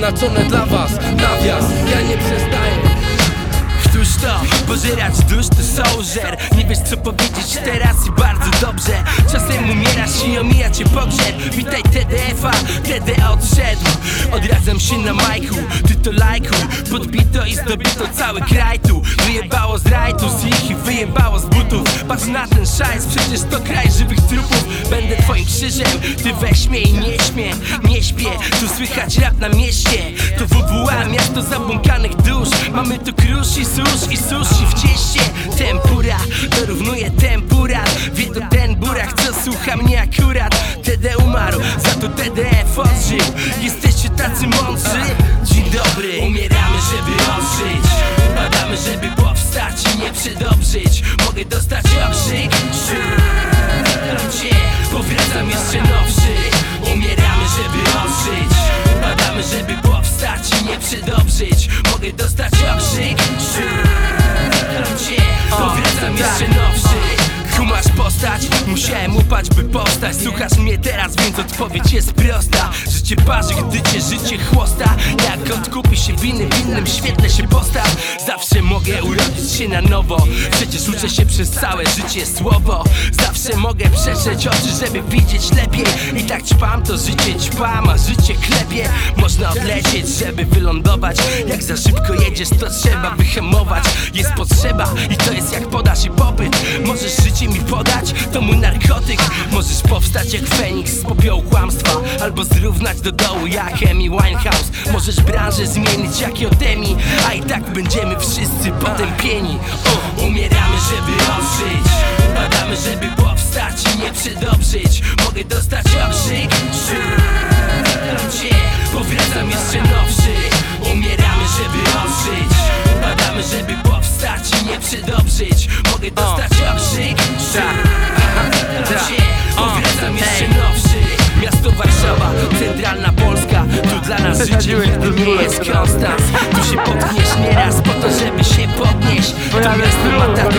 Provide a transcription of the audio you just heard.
przeznaczone dla was. Nawias, ja nie przestaję. Któż to? Pożerać dusz to sołżer Nie wiesz co powiedzieć teraz i bardzo dobrze. Czasem umierasz i omija cię pogrzeb. Witaj TDF-a, TD odszedł. Odradzam się na majku, ty to lajku Podbito i zdobito cały kraj tu. Wyjebało z rajtu, z ich i wyjebało z butów. Patrz na ten szajs, przecież to kraj żywych trupów. Będę twoim krzyżem, ty weź mnie i nie śmiej Nie śpię, tu słychać rap na mieście To WWA, miasto zabłąkanych dusz. Mamy tu krusz i susz i sushi w cieście. Tempura, dorównuje tempura Wie to ten burak, co słucha mnie akurat. TD umarł, za to TDF odżył. Jesteście tacy mądrzy? Dzień dobry. Umieramy, żeby odżyć Upadamy, żeby powstać i nie przedobrzyć. Mogę dostać okrzyk? Cię, powracam jeszcze nowszy. Umieramy, żeby odżyć Upadamy, żeby powstać i nie przedobrzyć. Mogę dostać okrzyk? Cię, powracam jeszcze nowszy. Kumasz postać? Musiałem upaść, by powstać. Słuchasz mnie teraz, więc odpowiedź jest prosta. Życie parzy, gdy cię życie chłosta Jak odkupi się winy, w innym świetle się postaw? Zawsze mogę urodzić się na nowo. Przecież uczę się przez całe życie słowo. Zawsze mogę przetrzeć oczy, żeby widzieć lepiej. I tak ćpam, to życie ćpam, a życie klepie. Można odlecieć, żeby wylądować. Jak za szybko jedziesz, to trzeba wyhamować. Jest potrzeba i to jest jak podaż i popyt. Możesz życie mi podać, to mój narkotyk. Możesz powstać jak Feniks z popiołu kłamstwa Albo zrównać do dołu jak Amy Winehouse. Możesz branżę zmienić jak Jotemi A i tak będziemy wszyscy potępieni o, Umieramy, żeby odżyć Upadamy, żeby powstać i nie przedobrzyć. Mogę dostać okrzyk? Cię, powracam jeszcze nowszy. Umieramy, żeby odżyć Upadamy, żeby powstać i nie przedobrzyć. Mogę dostać okrzyk? Cię, powracam jeszcze życie nie jest konstans Tu się potkniesz nieraz po to, żeby się podnieść. To ma taką